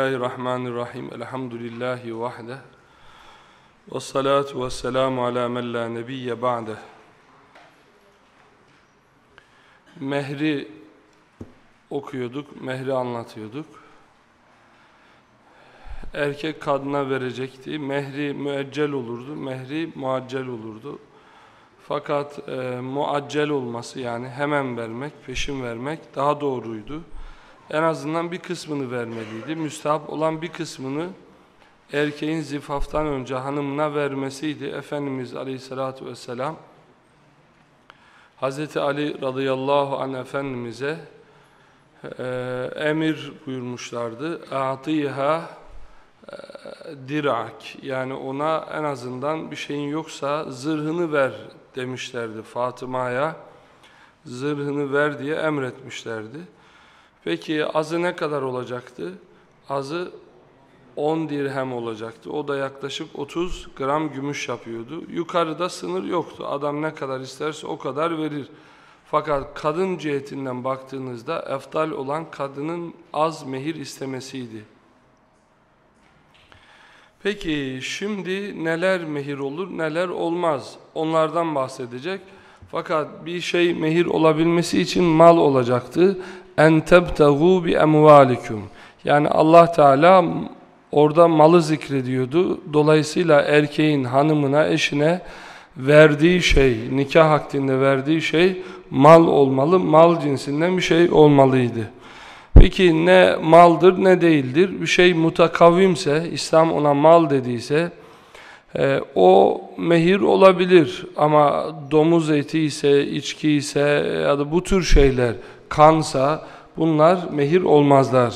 Bismillahirrahmanirrahim. Elhamdülillahi vahde. Ve salatu ve selamu ala men la nebiyye ba'de. Mehri okuyorduk, mehri anlatıyorduk. Erkek kadına verecekti. Mehri müeccel olurdu, mehri muaccel olurdu. Fakat e, muaccel olması yani hemen vermek, peşin vermek daha doğruydu en azından bir kısmını vermeliydi. Müstahap olan bir kısmını erkeğin zifaftan önce hanımına vermesiydi. Efendimiz Aleyhisselatü Vesselam Hz. Ali radıyallahu anh Efendimiz'e e, emir buyurmuşlardı. اَعْطِيهَا dirak yani ona en azından bir şeyin yoksa zırhını ver demişlerdi Fatıma'ya. Zırhını ver diye emretmişlerdi. Peki azı ne kadar olacaktı? Azı 10 dirhem olacaktı. O da yaklaşık 30 gram gümüş yapıyordu. Yukarıda sınır yoktu. Adam ne kadar isterse o kadar verir. Fakat kadın cihetinden baktığınızda eftal olan kadının az mehir istemesiydi. Peki şimdi neler mehir olur, neler olmaz? Onlardan bahsedecek. Fakat bir şey mehir olabilmesi için mal olacaktı en tebtegu bi emvalikum. Yani Allah Teala orada malı zikrediyordu. Dolayısıyla erkeğin hanımına, eşine verdiği şey, nikah hakkında verdiği şey mal olmalı. Mal cinsinden bir şey olmalıydı. Peki ne maldır ne değildir? Bir şey mutakavvimse, İslam ona mal dediyse e, o mehir olabilir ama domuz eti ise, içki ise ya da bu tür şeyler kansa bunlar mehir olmazlar.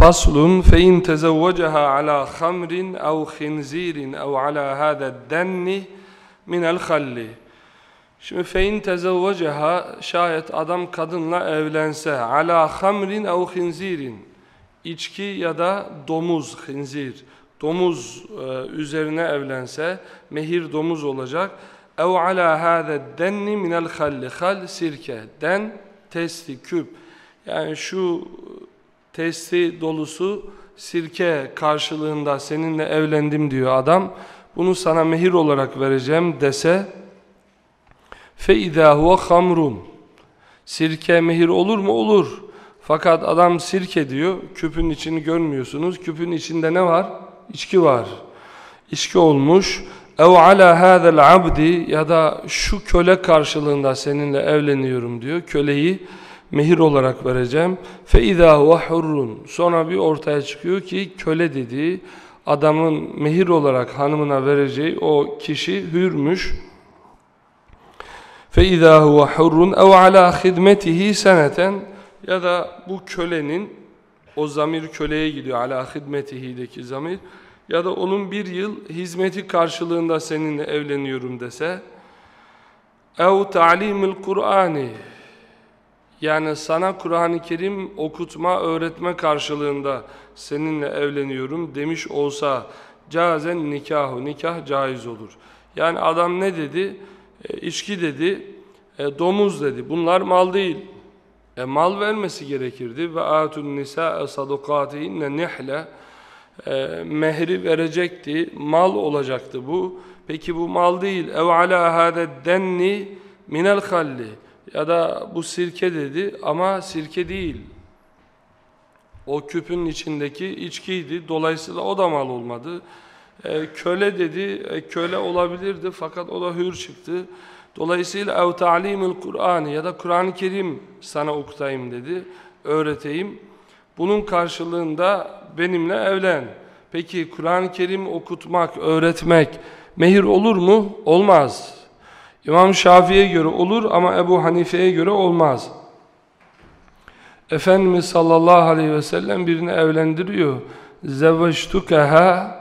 Faslun fe in tezevvecaha ala khamrin ev khinzirin ev ala hada denni min el halli. Şimdi fe in tezevvecaha şayet adam kadınla evlense ala khamrin ev khinzirin içki ya da domuz khinzir domuz e, üzerine evlense mehir domuz olacak ev ala hâze denni minel halli. Hal sirke. Den testi küp. Yani şu e, testi dolusu sirke karşılığında seninle evlendim diyor adam. Bunu sana mehir olarak vereceğim dese fe izâ huve sirke mehir olur mu? Olur. Fakat adam sirke diyor. Küpün içini görmüyorsunuz. Küpün içinde ne var? İçki var. İçki olmuş ev ala hadal abdi ya da şu köle karşılığında seninle evleniyorum diyor. Köleyi mehir olarak vereceğim. Fe izâ hurrun. Sonra bir ortaya çıkıyor ki köle dediği adamın mehir olarak hanımına vereceği o kişi hürmüş. Fe izâ huve hurrun ev ala hidmetihi seneten ya da bu kölenin o zamir köleye gidiyor ala hidmetihi'deki zamir ya da onun bir yıl hizmeti karşılığında seninle evleniyorum dese ev ta'limil Kur'ani yani sana Kur'an-ı Kerim okutma, öğretme karşılığında seninle evleniyorum demiş olsa cazen nikahu, nikah caiz olur. Yani adam ne dedi? E, içki dedi, e, domuz dedi. Bunlar mal değil. E, mal vermesi gerekirdi. Ve atun nisa sadukatihinne nihle e, mehri verecekti, mal olacaktı bu. Peki bu mal değil. Ev ala hâde denni minel halli. Ya da bu sirke dedi ama sirke değil. O küpün içindeki içkiydi. Dolayısıyla o da mal olmadı. E, köle dedi. E, köle olabilirdi fakat o da hür çıktı. Dolayısıyla ev ta'limil Kur'an ya da Kur'an-ı Kerim sana okutayım dedi. Öğreteyim. Bunun karşılığında benimle evlen. Peki Kur'an-ı Kerim okutmak, öğretmek mehir olur mu? Olmaz. İmam Şafii'ye göre olur ama Ebu Hanife'ye göre olmaz. Efendimiz sallallahu aleyhi ve sellem birini evlendiriyor. Zevveştukeha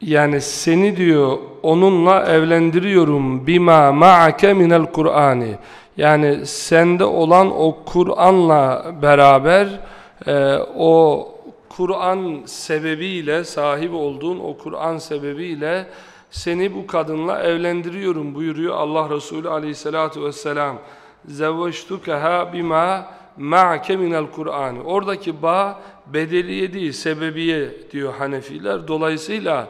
yani seni diyor onunla evlendiriyorum bima ma'ake minel Kur'ani. Yani sende olan o Kur'an'la beraber e, o Kur'an sebebiyle sahip olduğun o Kur'an sebebiyle seni bu kadınla evlendiriyorum buyuruyor Allah Resulü aleyhissalatu vesselam. Zevveştukeha bima ma'ke minel Kur'an. Oradaki ba bedeliye değil, sebebiye diyor Hanefiler. Dolayısıyla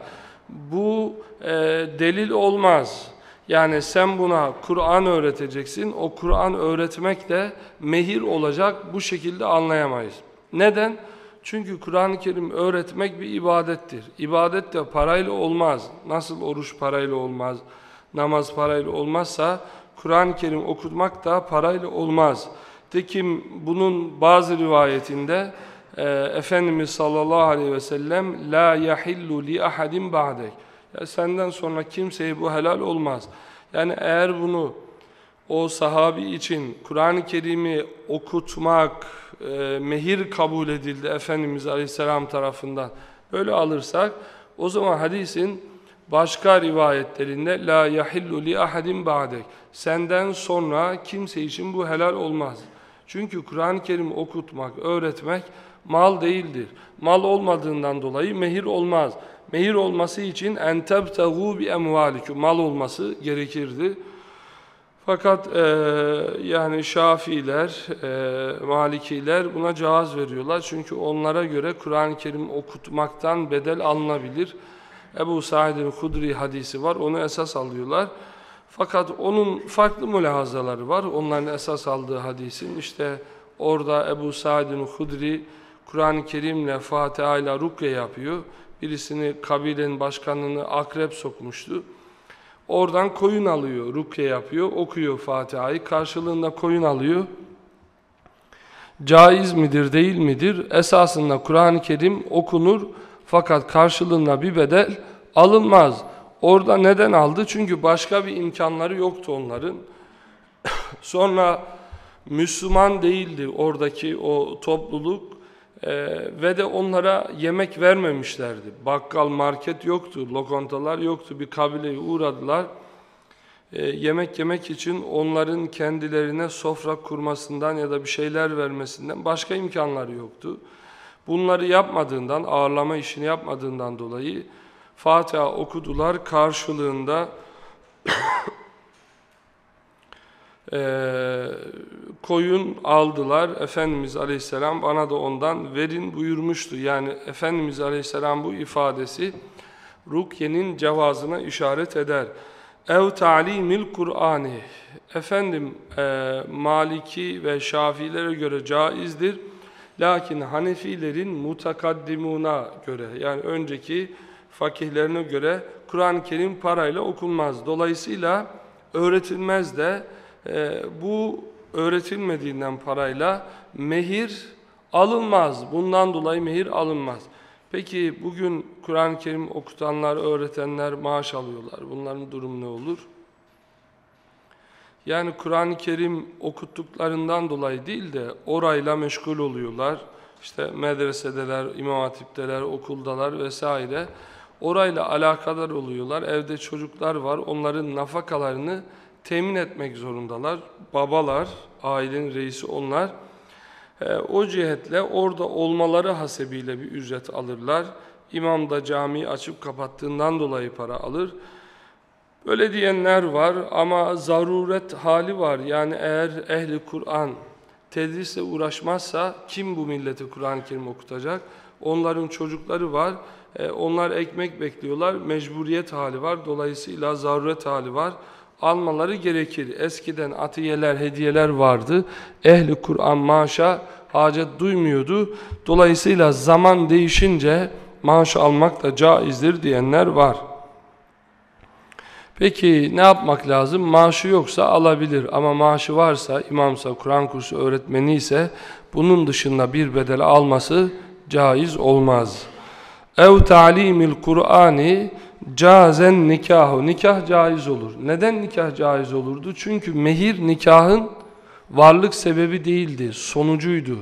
bu e, delil olmaz. Yani sen buna Kur'an öğreteceksin. O Kur'an öğretmek de mehir olacak. Bu şekilde anlayamayız. Neden? Çünkü Kur'an-ı Kerim öğretmek bir ibadettir. İbadet de parayla olmaz. Nasıl oruç parayla olmaz, namaz parayla olmazsa Kur'an-ı Kerim okutmak da parayla olmaz. Tekim bunun bazı rivayetinde e, Efendimiz sallallahu aleyhi ve sellem la yahillu li ahadin ba'dek. Ya senden sonra kimseye bu helal olmaz. Yani eğer bunu o sahabi için Kur'an-ı Kerim'i okutmak, e, mehir kabul edildi Efendimiz Aleyhisselam tarafından. Böyle alırsak o zaman hadisin başka rivayetlerinde la yahillu li ahadin ba'dek. Senden sonra kimse için bu helal olmaz. Çünkü Kur'an-ı Kerim okutmak, öğretmek mal değildir. Mal olmadığından dolayı mehir olmaz. Mehir olması için en tebtegu bi emvalikum mal olması gerekirdi. Fakat e, yani Şafiiler, e, Malikiler buna cevaz veriyorlar. Çünkü onlara göre Kur'an-ı Kerim okutmaktan bedel alınabilir. Ebu Said'in Hudri hadisi var, onu esas alıyorlar. Fakat onun farklı mülahazaları var. Onların esas aldığı hadisin işte orada Ebu Said'in Hudri Kur'an-ı Kerim'le Fatiha ile rukye yapıyor. Birisini kabilenin başkanını akrep sokmuştu. Oradan koyun alıyor, rukye yapıyor, okuyor Fatiha'yı. Karşılığında koyun alıyor. Caiz midir, değil midir? Esasında Kur'an-ı Kerim okunur fakat karşılığında bir bedel alınmaz. Orada neden aldı? Çünkü başka bir imkanları yoktu onların. Sonra Müslüman değildi oradaki o topluluk. Ee, ve de onlara yemek vermemişlerdi. Bakkal, market yoktu, lokantalar yoktu. Bir kabileye uğradılar. Ee, yemek yemek için onların kendilerine sofra kurmasından ya da bir şeyler vermesinden başka imkanları yoktu. Bunları yapmadığından, ağırlama işini yapmadığından dolayı Fatiha okudular. Karşılığında e, koyun aldılar. Efendimiz Aleyhisselam bana da ondan verin buyurmuştu. Yani Efendimiz Aleyhisselam bu ifadesi rukyenin cevazına işaret eder. Ev ta'limil Kur'ani Efendim e, Maliki ve Şafilere göre caizdir. Lakin Hanefilerin mutakaddimuna göre yani önceki fakihlerine göre Kur'an-ı Kerim parayla okunmaz. Dolayısıyla öğretilmez de e, bu öğretilmediğinden parayla mehir alınmaz. Bundan dolayı mehir alınmaz. Peki bugün Kur'an-ı Kerim okutanlar, öğretenler maaş alıyorlar. Bunların durumu ne olur? Yani Kur'an-ı Kerim okuttuklarından dolayı değil de orayla meşgul oluyorlar. İşte medresedeler, imam hatipteler, okuldalar vesaire. Orayla alakadar oluyorlar. Evde çocuklar var. Onların nafakalarını temin etmek zorundalar. Babalar, ailenin reisi onlar. E, o cihetle orada olmaları hasebiyle bir ücret alırlar. İmam da camiyi açıp kapattığından dolayı para alır. Böyle diyenler var ama zaruret hali var. Yani eğer ehli Kur'an tedrisle uğraşmazsa kim bu milleti Kur'an-ı Kerim okutacak? Onların çocukları var. E, onlar ekmek bekliyorlar. Mecburiyet hali var. Dolayısıyla zaruret hali var almaları gerekir. Eskiden atiyeler, hediyeler vardı. Ehli Kur'an maaşa hacet duymuyordu. Dolayısıyla zaman değişince maaş almak da caizdir diyenler var. Peki ne yapmak lazım? Maaşı yoksa alabilir ama maaşı varsa, imamsa, Kur'an kursu öğretmeni ise bunun dışında bir bedel alması caiz olmaz. Ev ta'limil Kur'ani cazen nikahu. Nikah caiz olur. Neden nikah caiz olurdu? Çünkü mehir nikahın varlık sebebi değildi, sonucuydu.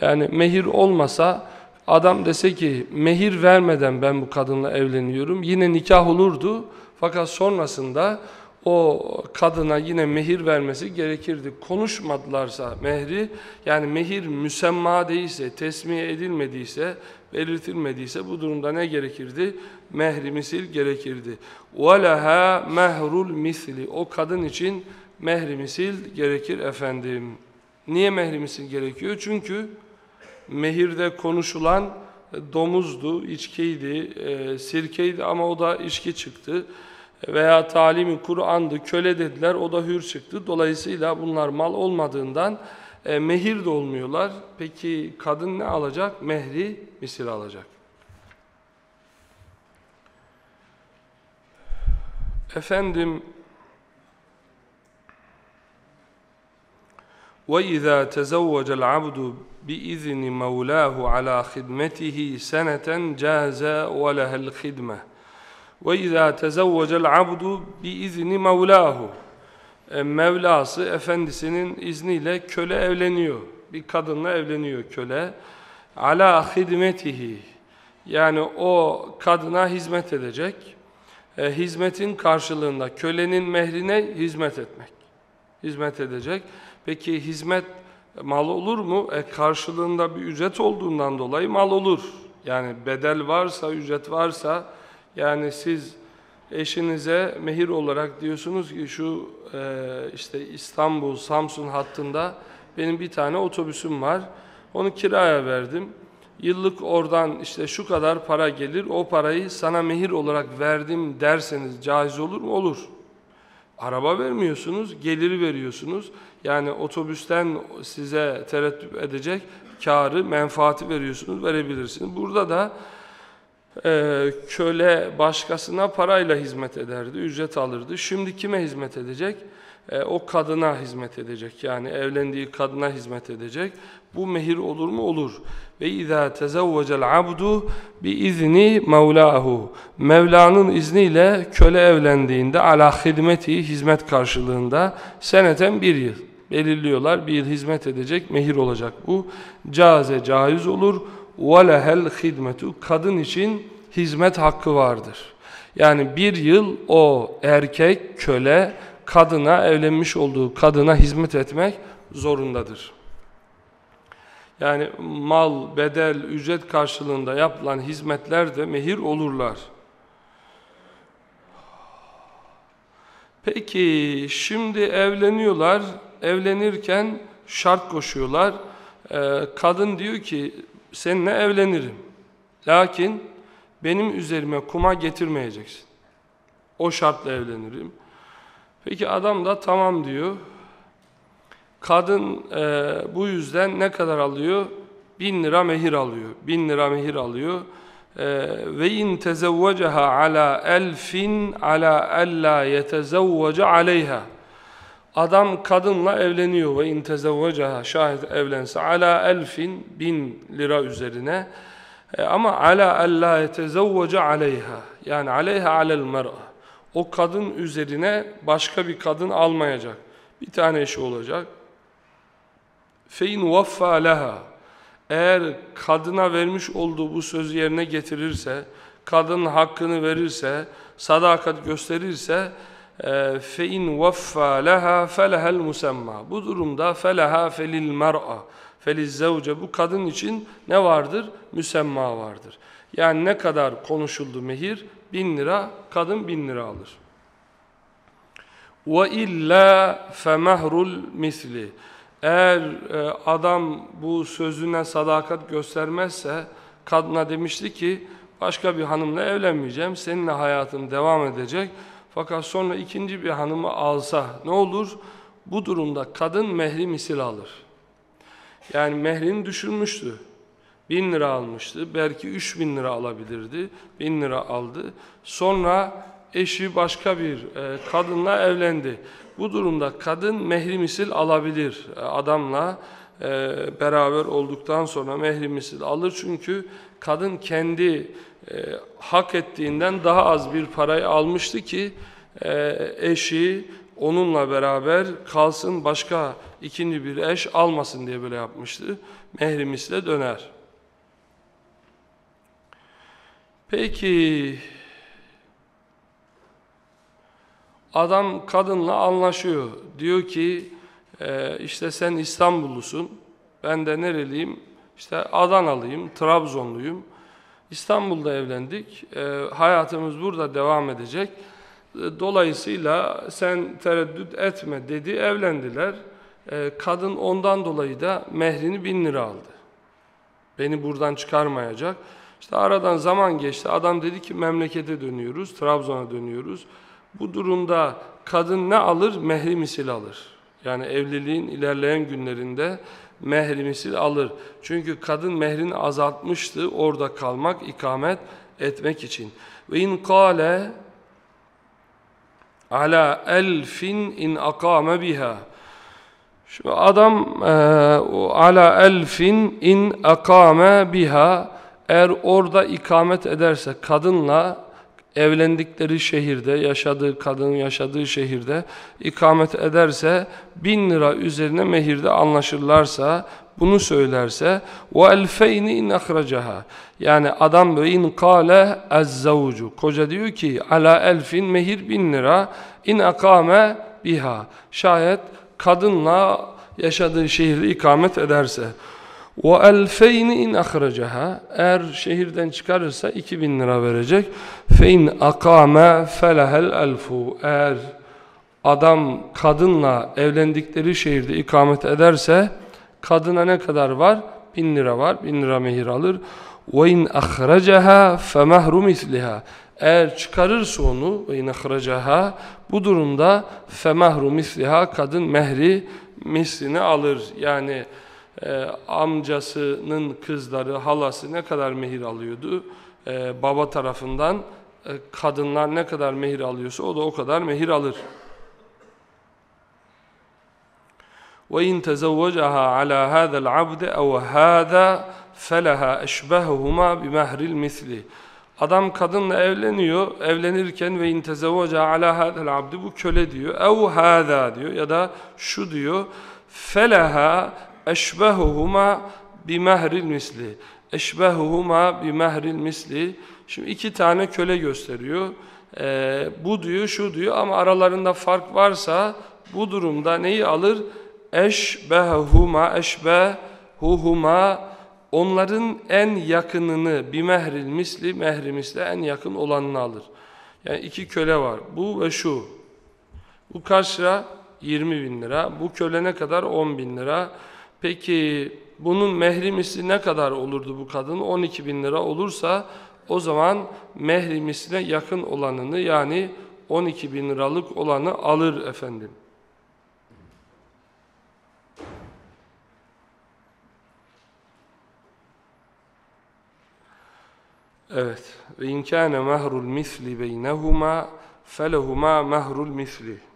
Yani mehir olmasa adam dese ki mehir vermeden ben bu kadınla evleniyorum yine nikah olurdu. Fakat sonrasında o kadına yine mehir vermesi gerekirdi. Konuşmadılarsa mehri yani mehir müsemma değilse, tesmiye edilmediyse, belirtilmediyse bu durumda ne gerekirdi? Mehri misil gerekirdi. وَلَهَا mehrul misli O kadın için mehri misil gerekir efendim. Niye mehri misil gerekiyor? Çünkü mehirde konuşulan domuzdu, içkiydi, e, sirkeydi ama o da içki çıktı. Veya talimi Kur'an'dı, köle dediler, o da hür çıktı. Dolayısıyla bunlar mal olmadığından e, mehir de olmuyorlar. Peki kadın ne alacak? Mehri misil alacak. Efendim وَإِذَا تَزَوَّجَ الْعَبْدُ بِإِذْنِ مَوْلَاهُ عَلَى خِدْمَتِهِ سَنَةً جَازَ وَلَهَا الْخِدْمَةِ وَإِذَا تَزَوَّجَ الْعَبْدُ بِإِذْنِ مَوْلَاهُ Mevlası efendisinin izniyle köle evleniyor. Bir kadınla evleniyor köle. Ala hidmetihi yani o kadına hizmet edecek. E, hizmetin karşılığında kölenin mehrine hizmet etmek. Hizmet edecek. Peki hizmet mal olur mu? E, karşılığında bir ücret olduğundan dolayı mal olur. Yani bedel varsa, ücret varsa yani siz eşinize mehir olarak diyorsunuz ki şu e, işte İstanbul, Samsun hattında benim bir tane otobüsüm var. Onu kiraya verdim. Yıllık oradan işte şu kadar para gelir. O parayı sana mehir olarak verdim derseniz caiz olur mu? Olur. Araba vermiyorsunuz, geliri veriyorsunuz. Yani otobüsten size tereddüt edecek karı, menfaati veriyorsunuz, verebilirsiniz. Burada da e, köle başkasına parayla hizmet ederdi, ücret alırdı. Şimdi kime hizmet edecek? E, o kadına hizmet edecek. Yani evlendiği kadına hizmet edecek. Bu mehir olur mu? Olur. Ve izâ tezevvecel abdu bi izni mevlahu. Mevla'nın izniyle köle evlendiğinde ala hidmeti hizmet karşılığında seneten bir yıl belirliyorlar. Bir yıl hizmet edecek, mehir olacak bu. Caze caiz olur. وَلَهَا hidmetu Kadın için hizmet hakkı vardır. Yani bir yıl o erkek, köle, kadına, evlenmiş olduğu kadına hizmet etmek zorundadır. Yani mal, bedel, ücret karşılığında yapılan hizmetler de mehir olurlar. Peki şimdi evleniyorlar, evlenirken şart koşuyorlar. Ee, kadın diyor ki seninle evlenirim. Lakin benim üzerime kuma getirmeyeceksin. O şartla evlenirim. Peki adam da tamam diyor. Kadın e, bu yüzden ne kadar alıyor? Bin lira mehir alıyor. Bin lira mehir alıyor. E, ve in tezevvecaha ala elfin ala ella yetezevvece aleyha. Adam kadınla evleniyor ve in tezevvecaha şahit evlense ala elfin bin lira üzerine e, ama ala ella yetezevvece aleyha yani aleyha alel mer'a o kadın üzerine başka bir kadın almayacak. Bir tane eşi olacak. Fein vaffa leha eğer kadına vermiş olduğu bu sözü yerine getirirse, kadın hakkını verirse, sadakat gösterirse فَاِنْ وَفَّى لَهَا فَلَهَا الْمُسَمَّى Bu durumda فَلَهَا فَلِلْ مَرْأَ فَلِلْزَوْجَ Bu kadın için ne vardır? Müsemma vardır. Yani ne kadar konuşuldu mehir? 1000 lira, kadın 1000 lira alır. Ve illa femehrul misli. Eğer e, adam bu sözüne sadakat göstermezse kadına demişti ki başka bir hanımla evlenmeyeceğim. Seninle hayatım devam edecek. Fakat sonra ikinci bir hanımı alsa ne olur? Bu durumda kadın mehri misil alır. Yani mehrini düşürmüştü. Bin lira almıştı. Belki üç bin lira alabilirdi. Bin lira aldı. Sonra eşi başka bir e, kadınla evlendi. Bu durumda kadın mehri misil alabilir. E, adamla e, beraber olduktan sonra mehri misil alır. Çünkü kadın kendi e, hak ettiğinden daha az bir parayı almıştı ki e, eşi onunla beraber kalsın başka ikinci bir eş almasın diye böyle yapmıştı. Mehrimisle döner. Peki adam kadınla anlaşıyor. Diyor ki e, işte sen İstanbullusun. Ben de nereliyim? İşte Adanalıyım, Trabzonluyum. İstanbul'da evlendik. E, hayatımız burada devam edecek. Dolayısıyla sen tereddüt etme dedi, evlendiler. E, kadın ondan dolayı da mehrini bin lira aldı. Beni buradan çıkarmayacak. İşte aradan zaman geçti. Adam dedi ki memlekete dönüyoruz, Trabzon'a dönüyoruz. Bu durumda kadın ne alır? Mehri misil alır. Yani evliliğin ilerleyen günlerinde mehri misil alır. Çünkü kadın mehrini azaltmıştı orada kalmak, ikamet etmek için. Ve in kâle ala elfin in akame biha. Şu adam e, ala elfin in akame biha eğer orada ikamet ederse kadınla evlendikleri şehirde, yaşadığı kadının yaşadığı şehirde ikamet ederse bin lira üzerine mehirde anlaşırlarsa bunu söylerse ve elfeyni in akhracaha yani adam böyle in kâle ezzavcu koca diyor ki ala elfin mehir bin lira in akame biha. Şayet kadınla yaşadığı şehirde ikamet ederse وَاَلْفَيْنِ in اَخْرَجَهَا Eğer şehirden çıkarırsa 2000 lira verecek. فَاِنْ اَقَامَ فَلَهَا الْأَلْفُ Eğer adam kadınla evlendikleri şehirde ikamet ederse kadına ne kadar var? 1000 lira var. 1000 lira mehir alır. وَاِنْ اَخْرَجَهَا فَمَهْرُ مِثْلِهَا Eğer çıkarırsa onu وَاِنْ اَخْرَجَهَا Bu durumda فَمَهْرُ مِثْلِهَا Kadın mehri mislini alır. Yani e, amcasının kızları, halası ne kadar mehir alıyordu? E, baba tarafından e, kadınlar ne kadar mehir alıyorsa o da o kadar mehir alır. وَاِنْ تَزَوَّجَهَا عَلَى هَذَا الْعَبْدِ اَوْ هَذَا فَلَهَا اَشْبَهُهُمَا بِمَهْرِ الْمِثْلِ Adam kadınla evleniyor. Evlenirken ve intezevvaca ala hadel abdi bu köle diyor. Ev hada diyor ya da şu diyor. Felaha eşbehuhuma bimehril misli. Eşbehuhuma bimehril misli. Şimdi iki tane köle gösteriyor. Ee, bu diyor, şu diyor ama aralarında fark varsa bu durumda neyi alır? Eşbehuhuma, eşbehuhuma onların en yakınını bimehril misli, mehri misli en yakın olanını alır. Yani iki köle var. Bu ve şu. Bu kaç lira? 20 bin lira. Bu köle ne kadar? 10 bin lira. Peki bunun mehri misli ne kadar olurdu bu kadın? 12 bin lira olursa o zaman mehri misline yakın olanını yani 12 bin liralık olanı alır efendim. Evet. Ve in kana mahrul misli beynehuma felehuma mahrul misli.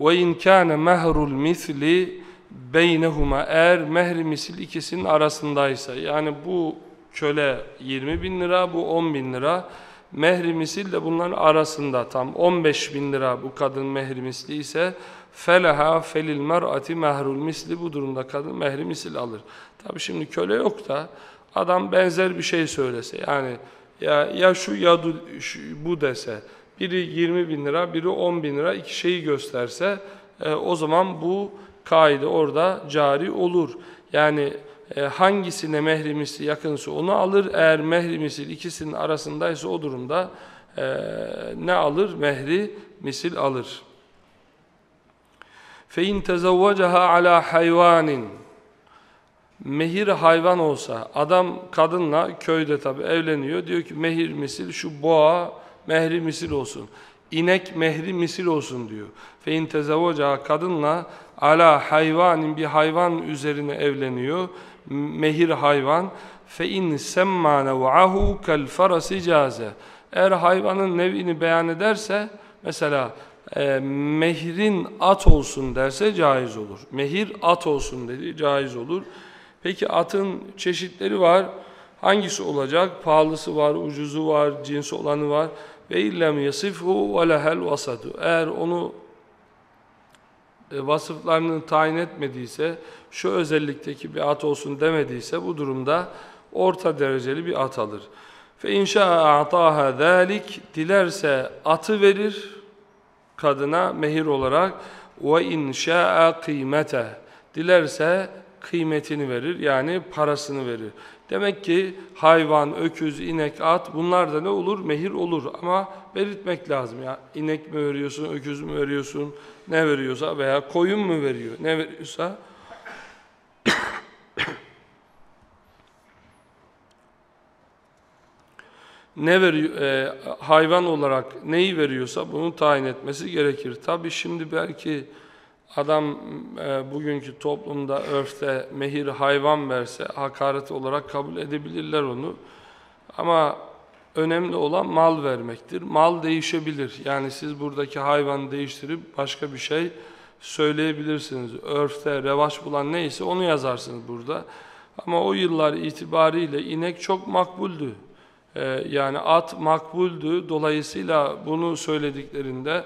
İn kana mehrul misli beynehuma eğer mehri misil ikisinin arasındaysa yani bu köle 20 bin lira bu 10 bin lira mehri misil de bunların arasında tam 15 bin lira bu kadın mehri misli ise feleha felil mer'ati mehrul misli bu durumda kadın mehri misil alır. Tabi şimdi köle yok da adam benzer bir şey söylese yani ya, ya şu ya şu, bu dese biri 20 bin lira, biri 10 bin lira iki şeyi gösterse e, o zaman bu kaide orada cari olur. Yani e, hangisine mehrimisi yakınsa onu alır. Eğer mehrimisi ikisinin arasındaysa o durumda e, ne alır? Mehri misil alır. فَاِنْ تَزَوَّجَهَا عَلَى حَيْوَانٍ Mehir hayvan olsa, adam kadınla köyde tabi evleniyor. Diyor ki mehir misil şu boğa mehri misil olsun. İnek mehri misil olsun diyor. Fe in kadınla ala hayvanin bir hayvan üzerine evleniyor. Mehir hayvan. Fe in semma nev'ahu kel farasi caze. Eğer hayvanın nevini beyan ederse mesela e, mehrin at olsun derse caiz olur. Mehir at olsun dedi caiz olur. Peki atın çeşitleri var. Hangisi olacak? Pahalısı var, ucuzu var, cinsi olanı var ve illem yasifhu ve lehel vasatu. Eğer onu e, vasıflarını tayin etmediyse, şu özellikteki bir at olsun demediyse bu durumda orta dereceli bir at alır. Fe inşa a'taha zalik dilerse atı verir kadına mehir olarak ve inşa kıymete dilerse kıymetini verir yani parasını verir. Demek ki hayvan, öküz, inek, at bunlar da ne olur? Mehir olur ama belirtmek lazım. Ya inek mi veriyorsun, öküz mü veriyorsun, ne veriyorsa veya koyun mu veriyor, ne veriyorsa ne veriyor, e, hayvan olarak neyi veriyorsa bunu tayin etmesi gerekir. Tabi şimdi belki adam e, bugünkü toplumda örfte mehir hayvan verse hakaret olarak kabul edebilirler onu. Ama önemli olan mal vermektir. Mal değişebilir. Yani siz buradaki hayvanı değiştirip başka bir şey söyleyebilirsiniz. Örfte revaç bulan neyse onu yazarsınız burada. Ama o yıllar itibariyle inek çok makbuldü. Ee, yani at makbuldü. Dolayısıyla bunu söylediklerinde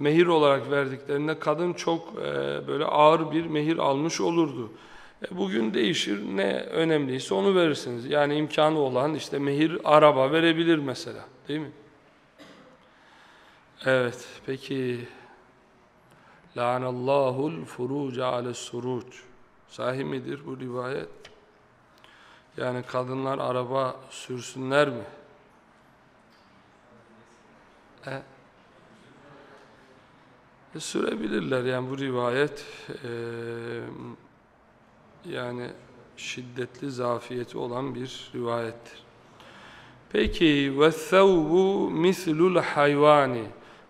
mehir olarak verdiklerinde kadın çok e, böyle ağır bir mehir almış olurdu. E, bugün değişir ne önemliyse onu verirsiniz. Yani imkanı olan işte mehir araba verebilir mesela değil mi? Evet peki La'anallahu'l furuca ale's suruc. Sahih midir bu rivayet? Yani kadınlar araba sürsünler mi? E, sürebilirler yani bu rivayet e, yani şiddetli zafiyeti olan bir rivayettir. Peki ve thawbu mislul hayvani.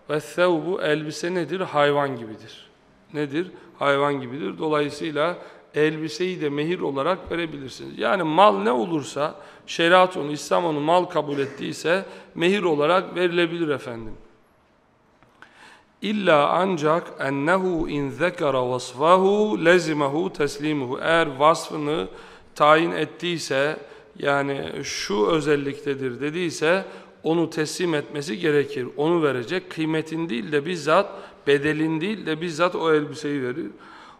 Ve thawbu elbise nedir? Hayvan gibidir. Nedir? Hayvan gibidir. Dolayısıyla elbiseyi de mehir olarak verebilirsiniz. Yani mal ne olursa şeriat onu, İslam onu mal kabul ettiyse mehir olarak verilebilir efendim. İlla ancak ennehu in zekara vasfahu lezimehu teslimuhu. Eğer vasfını tayin ettiyse yani şu özelliktedir dediyse onu teslim etmesi gerekir. Onu verecek. Kıymetin değil de bizzat bedelin değil de bizzat o elbiseyi verir.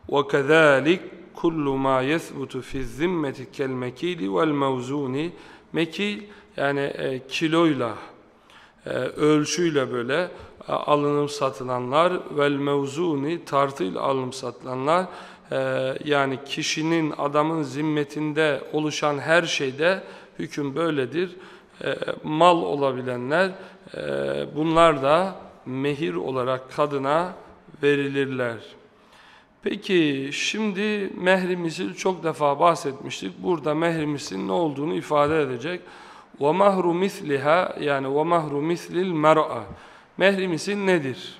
وَكَذَٰلِكَ كُلُّ مَا يَثْبُتُ فِي الذِّمَّةِ كَالْمَكِيلِ وَالْمَوْزُونِ Mekil yani e, kiloyla, e, ölçüyle böyle e, alınıp satılanlar vel mevzuni tartıyla alınıp satılanlar e, yani kişinin adamın zimmetinde oluşan her şeyde hüküm böyledir. E, mal olabilenler bunlar da mehir olarak kadına verilirler. Peki şimdi mehrimizi çok defa bahsetmiştik. Burada mehrimizin ne olduğunu ifade edecek. وَمَهْرُ مِثْلِهَا yani وَمَهْرُ مِثْلِ الْمَرْأَةِ Mehrimisin nedir?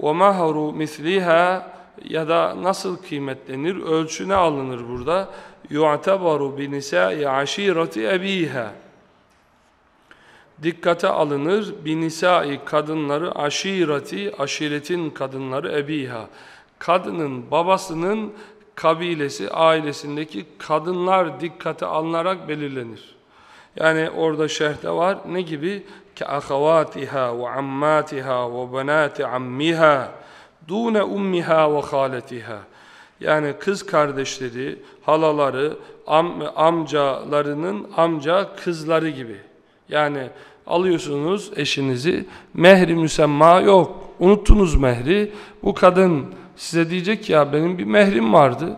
وَمَهْرُ مِثْلِهَا ya da nasıl kıymetlenir? Ölçü ne alınır burada? يُعْتَبَرُ بِنِسَاءِ عَشِيرَةِ اَب۪يهَا Dikkate alınır binisai kadınları aşireti, aşiretin kadınları ebiha. Kadının babasının kabilesi, ailesindeki kadınlar dikkate alınarak belirlenir. Yani orada şerhte var ne gibi? كأخواتها وعماتها وبنات عمها دون أمها وخالتها yani kız kardeşleri, halaları, am, amcalarının amca kızları gibi. Yani alıyorsunuz eşinizi, mehri müsemma yok. Unuttunuz mehri. Bu kadın size diyecek ya benim bir mehrim vardı.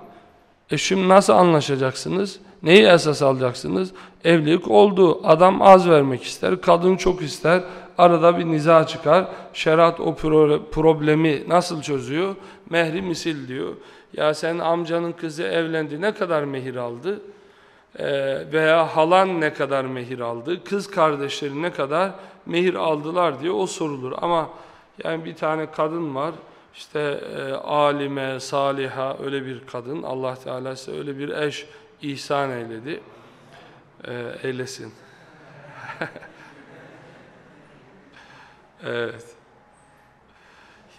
Eşim nasıl anlaşacaksınız? Neyi esas alacaksınız? Evlilik oldu. Adam az vermek ister, kadın çok ister. Arada bir niza çıkar. Şeriat o problemi nasıl çözüyor? Mehri misil diyor. Ya sen amcanın kızı evlendi ne kadar mehir aldı? Ee, veya halan ne kadar mehir aldı? Kız kardeşleri ne kadar mehir aldılar diye o sorulur. Ama yani bir tane kadın var. İşte e, alime, saliha öyle bir kadın. Allah Teala ise öyle bir eş ihsan eyledi. E, eylesin. evet.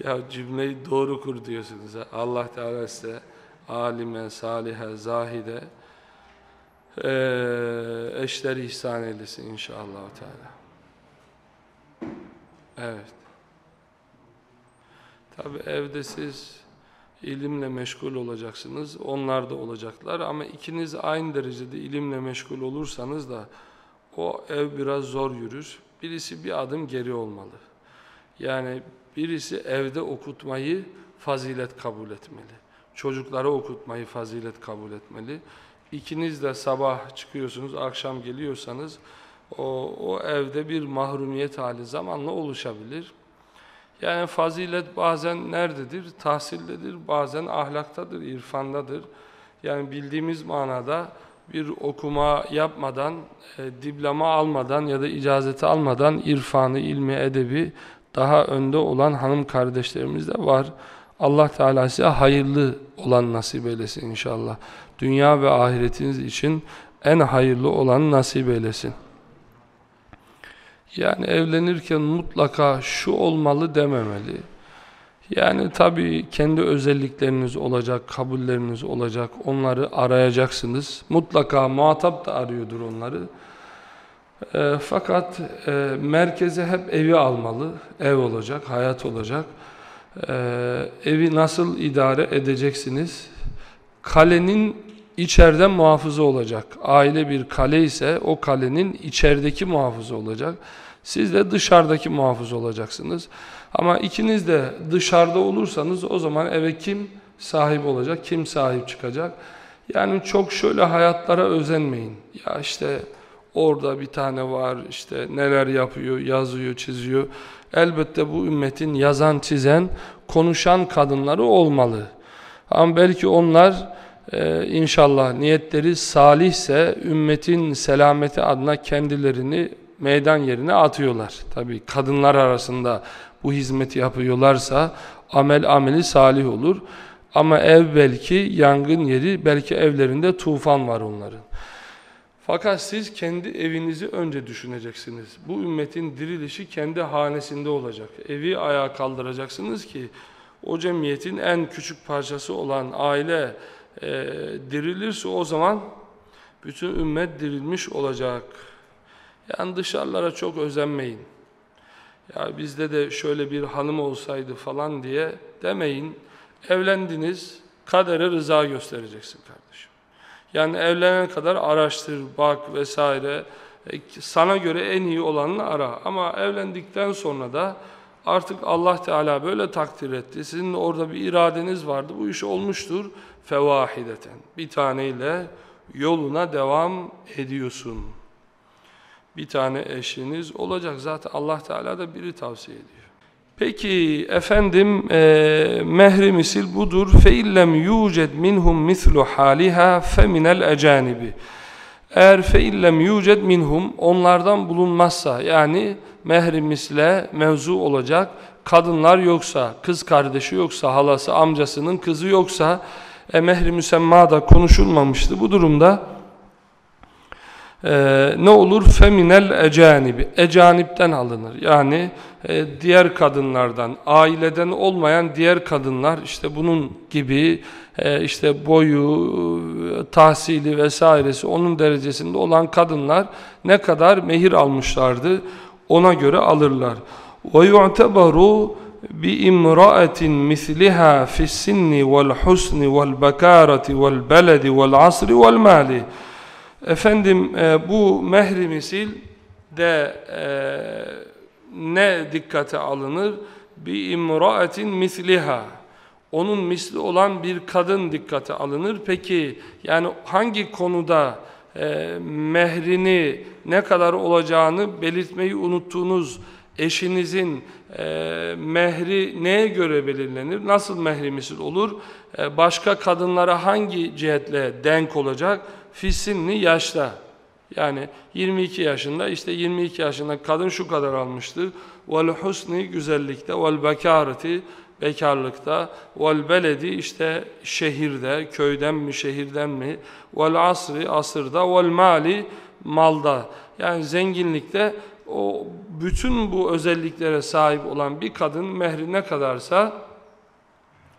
Ya cümleyi doğru kur diyorsunuz. Allah Teala size alime, salihe, zahide e, eşleri ihsan eylesin inşallah Teala. Evet. Tabi evde siz ilimle meşgul olacaksınız. Onlar da olacaklar ama ikiniz aynı derecede ilimle meşgul olursanız da o ev biraz zor yürür. Birisi bir adım geri olmalı. Yani birisi evde okutmayı fazilet kabul etmeli. çocuklara okutmayı fazilet kabul etmeli. İkiniz de sabah çıkıyorsunuz, akşam geliyorsanız o, o evde bir mahrumiyet hali zamanla oluşabilir. Yani fazilet bazen nerededir? Tahsildedir, bazen ahlaktadır, irfandadır. Yani bildiğimiz manada bir okuma yapmadan, e, diploma almadan ya da icazeti almadan irfanı, ilmi, edebi daha önde olan hanım kardeşlerimiz de var. Allah Teala size hayırlı olan nasip eylesin inşallah. Dünya ve ahiretiniz için en hayırlı olan nasip eylesin. Yani evlenirken mutlaka şu olmalı dememeli. Yani tabii kendi özellikleriniz olacak, kabulleriniz olacak, onları arayacaksınız. Mutlaka muhatap da arıyordur onları. E, fakat e, merkeze hep evi almalı, ev olacak, hayat olacak. E, evi nasıl idare edeceksiniz? Kalenin içeriden muhafızı olacak. Aile bir kale ise o kalenin içerideki muhafızı olacak. Siz de dışarıdaki muhafız olacaksınız. Ama ikiniz de dışarıda olursanız o zaman eve kim sahip olacak, kim sahip çıkacak? Yani çok şöyle hayatlara özenmeyin. Ya işte orada bir tane var, işte neler yapıyor, yazıyor, çiziyor. Elbette bu ümmetin yazan, çizen, konuşan kadınları olmalı. Ama belki onlar e, inşallah niyetleri salihse ümmetin selameti adına kendilerini meydan yerine atıyorlar. Tabi kadınlar arasında bu hizmeti yapıyorlarsa amel ameli salih olur. Ama ev belki yangın yeri, belki evlerinde tufan var onların. Fakat siz kendi evinizi önce düşüneceksiniz. Bu ümmetin dirilişi kendi hanesinde olacak. Evi ayağa kaldıracaksınız ki o cemiyetin en küçük parçası olan aile e, dirilirse o zaman bütün ümmet dirilmiş olacak. Yani dışarılara çok özenmeyin. Ya bizde de şöyle bir hanım olsaydı falan diye demeyin. Evlendiniz, kadere rıza göstereceksin kardeşim. Yani evlenene kadar araştır, bak vesaire. E, sana göre en iyi olanını ara. Ama evlendikten sonra da artık Allah Teala böyle takdir etti. Sizin orada bir iradeniz vardı. Bu iş olmuştur fevahideten. Bir taneyle yoluna devam ediyorsun. Bir tane eşiniz olacak. Zaten Allah Teala da biri tavsiye ediyor. Peki efendim e, mehri misil budur. Fe illem minhum mislu haliha fe minel ecanibi. Eğer fe illem minhum onlardan bulunmazsa yani mehri misle mevzu olacak kadınlar yoksa, kız kardeşi yoksa, halası, amcasının kızı yoksa e, mehri müsemma da konuşulmamıştı. Bu durumda e, ne olur? Feminel ecanibi. Ecanipten alınır. Yani e, diğer kadınlardan, aileden olmayan diğer kadınlar işte bunun gibi e, işte boyu, tahsili vesairesi onun derecesinde olan kadınlar ne kadar mehir almışlardı ona göre alırlar. Ve bi imra'atin misliha fi's-sinni vel-husni vel-bekarati vel-beledi vel-asri vel-mali. Efendim e, bu mehri misil de e, ne dikkate alınır? Bir imraatin misliha. Onun misli olan bir kadın dikkate alınır. Peki yani hangi konuda e, mehrini ne kadar olacağını belirtmeyi unuttuğunuz eşinizin e, mehri neye göre belirlenir? Nasıl mehri misil olur? E, başka kadınlara hangi cihetle denk olacak? Fisinli yaşta. Yani 22 yaşında işte 22 yaşında kadın şu kadar almıştı. Vel husni güzellikte vel bekareti bekarlıkta vel beledi işte şehirde köyden mi şehirden mi vel asri asırda vel mali malda yani zenginlikte o bütün bu özelliklere sahip olan bir kadın mehri ne kadarsa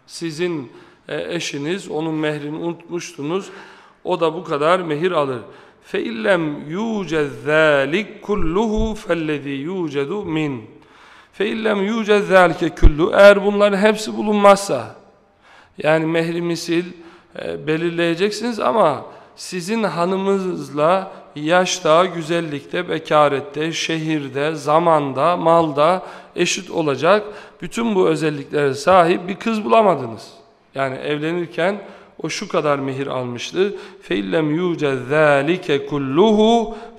sizin e, eşiniz onun mehrini unutmuştunuz. O da bu kadar mehir alır. Fe illem yucez zalik kulluhu fellezî yucedu min. Fe illem yucez zalike kullu. Eğer bunların hepsi bulunmazsa yani mehri misil e, belirleyeceksiniz ama sizin hanımınızla yaşta, güzellikte, bekarette, şehirde, zamanda, malda eşit olacak bütün bu özelliklere sahip bir kız bulamadınız. Yani evlenirken o şu kadar mehir almıştı. فَاِلَّمْ يُوجَدْ ذَٰلِكَ كُلُّهُ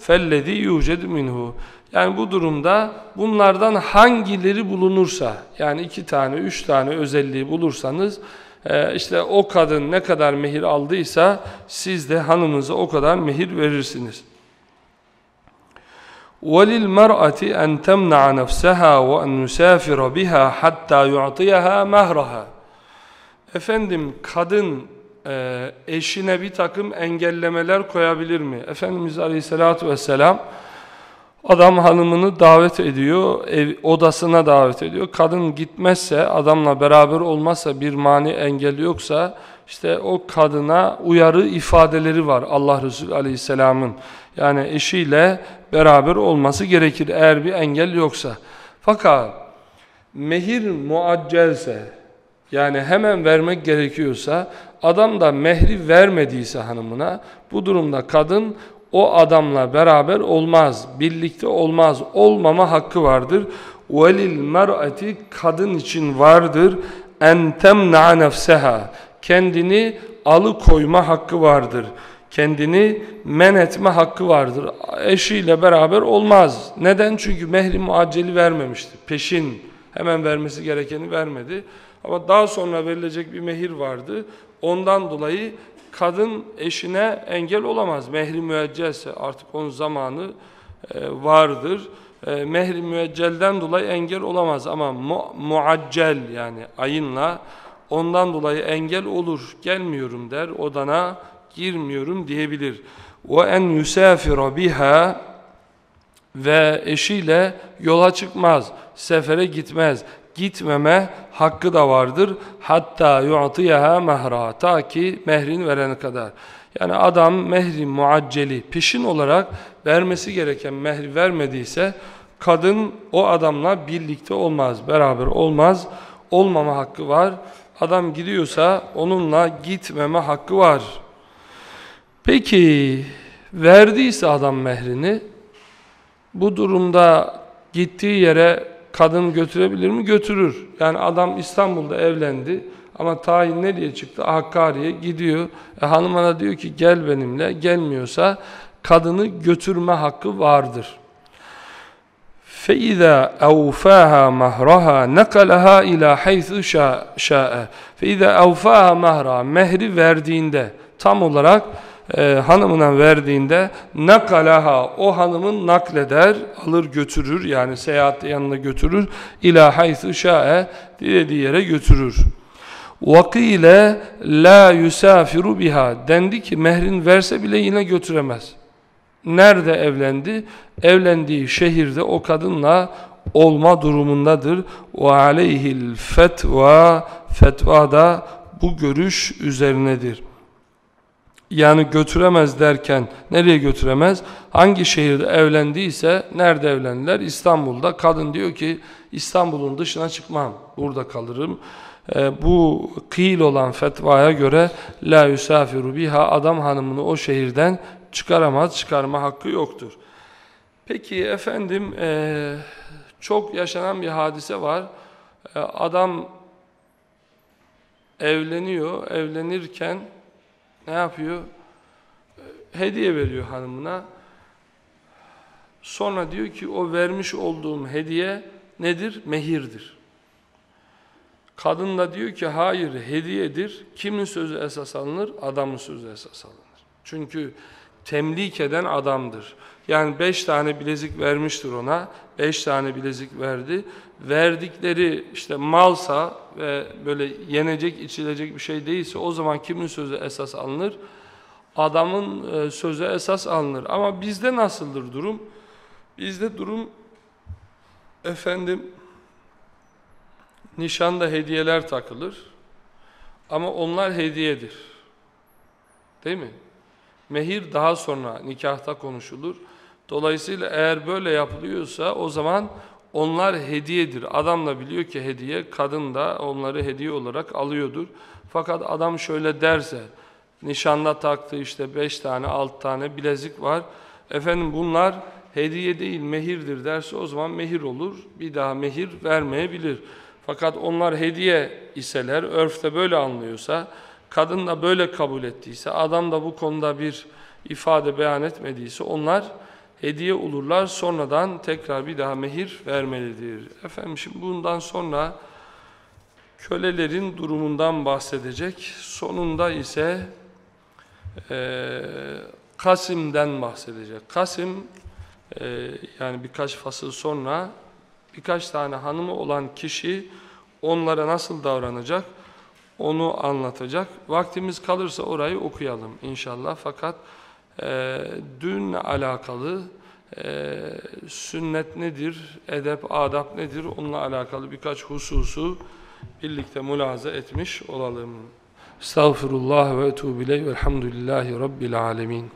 فَالَّذ۪ي يُوجَدْ مِنْهُ Yani bu durumda bunlardan hangileri bulunursa, yani iki tane, üç tane özelliği bulursanız, e, işte o kadın ne kadar mehir aldıysa, siz de hanımınıza o kadar mehir verirsiniz. وَلِلْمَرْأَةِ أَنْ تَمْنَعَ نَفْسَهَا وَأَنْ يُسَافِرَ بِهَا حَتَّى يُعْطِيَهَا مَهْرَهَا Efendim kadın e, eşine bir takım engellemeler koyabilir mi? Efendimiz Aleyhisselatü Vesselam adam hanımını davet ediyor, ev, odasına davet ediyor. Kadın gitmezse, adamla beraber olmazsa, bir mani engel yoksa, işte o kadına uyarı ifadeleri var Allah Resulü Aleyhisselam'ın. Yani eşiyle beraber olması gerekir eğer bir engel yoksa. Fakat mehir muaccelse, yani hemen vermek gerekiyorsa, adam da mehri vermediyse hanımına, bu durumda kadın o adamla beraber olmaz, birlikte olmaz, olmama hakkı vardır. وَلِلْ mer'ati Kadın için vardır. اَنْ تَمْنَعَ نَفْسَهَا Kendini alıkoyma hakkı vardır. Kendini men etme hakkı vardır. Eşiyle beraber olmaz. Neden? Çünkü mehri muacceli vermemişti. Peşin hemen vermesi gerekeni vermedi. Ama daha sonra verilecek bir mehir vardı. Ondan dolayı kadın eşine engel olamaz. Mehri müeccelse artık onun zamanı e, vardır. E, mehri müeccelden dolayı engel olamaz ama mu muaccel yani ayınla ondan dolayı engel olur. Gelmiyorum der odana girmiyorum diyebilir. Ve en yusafira biha ve eşiyle yola çıkmaz, sefere gitmez gitmeme hakkı da vardır. Hatta yu'tiyaha mehra ta ki mehrin verene kadar. Yani adam mehri muacceli peşin olarak vermesi gereken mehri vermediyse kadın o adamla birlikte olmaz, beraber olmaz. Olmama hakkı var. Adam gidiyorsa onunla gitmeme hakkı var. Peki verdiyse adam mehrini bu durumda gittiği yere kadın götürebilir mi? Götürür. Yani adam İstanbul'da evlendi ama tayin nereye çıktı? Hakkari'ye gidiyor. E, hanımına diyor ki gel benimle. Gelmiyorsa kadını götürme hakkı vardır. فَإِذَا أَوْفَاهَا مَهْرَهَا نَقَلَهَا اِلَى حَيْثُ شَاءَ فَإِذَا أَوْفَاهَا مَهْرَهَا Mehri verdiğinde tam olarak e, hanımına verdiğinde nakalaha o hanımın nakleder, alır götürür yani seyahat yanına götürür. İlâ haythu şa'e dilediği yere götürür. Vakile la yusafiru biha dendi ki mehrin verse bile yine götüremez. Nerede evlendi? Evlendiği şehirde o kadınla olma durumundadır. Ve aleyhil fetva fetva da bu görüş üzerinedir. Yani götüremez derken nereye götüremez? Hangi şehirde evlendiyse nerede evlendiler? İstanbul'da. Kadın diyor ki İstanbul'un dışına çıkmam. Burada kalırım. E, bu kıyıl olan fetvaya göre la yusafiru biha adam hanımını o şehirden çıkaramaz. Çıkarma hakkı yoktur. Peki efendim e, çok yaşanan bir hadise var. E, adam evleniyor. Evlenirken ne yapıyor? Hediye veriyor hanımına. Sonra diyor ki o vermiş olduğum hediye nedir? Mehirdir. Kadın da diyor ki hayır hediyedir. Kimin sözü esas alınır? Adamın sözü esas alınır. Çünkü temlik eden adamdır. Yani beş tane bilezik vermiştir ona. Beş tane bilezik verdi. Verdikleri işte malsa ve böyle yenecek içilecek bir şey değilse o zaman kimin sözü esas alınır? Adamın e, sözü esas alınır. Ama bizde nasıldır durum? Bizde durum efendim nişanda hediyeler takılır. Ama onlar hediyedir. Değil mi? Mehir daha sonra nikahta konuşulur. Dolayısıyla eğer böyle yapılıyorsa o zaman onlar hediyedir. Adam da biliyor ki hediye, kadın da onları hediye olarak alıyordur. Fakat adam şöyle derse, nişanda taktığı işte beş tane, altı tane bilezik var. Efendim bunlar hediye değil, mehirdir derse o zaman mehir olur. Bir daha mehir vermeyebilir. Fakat onlar hediye iseler, örfte böyle anlıyorsa, kadın da böyle kabul ettiyse, adam da bu konuda bir ifade beyan etmediyse onlar hediye olurlar. Sonradan tekrar bir daha mehir vermelidir. Efendim şimdi bundan sonra kölelerin durumundan bahsedecek. Sonunda ise e, Kasim'den bahsedecek. Kasim e, yani birkaç fasıl sonra birkaç tane hanımı olan kişi onlara nasıl davranacak onu anlatacak. Vaktimiz kalırsa orayı okuyalım inşallah. Fakat e, dün alakalı e, sünnet nedir, edep, adap nedir onunla alakalı birkaç hususu birlikte mülaza etmiş olalım. Estağfirullah ve etûbü ileyh velhamdülillahi rabbil alemin.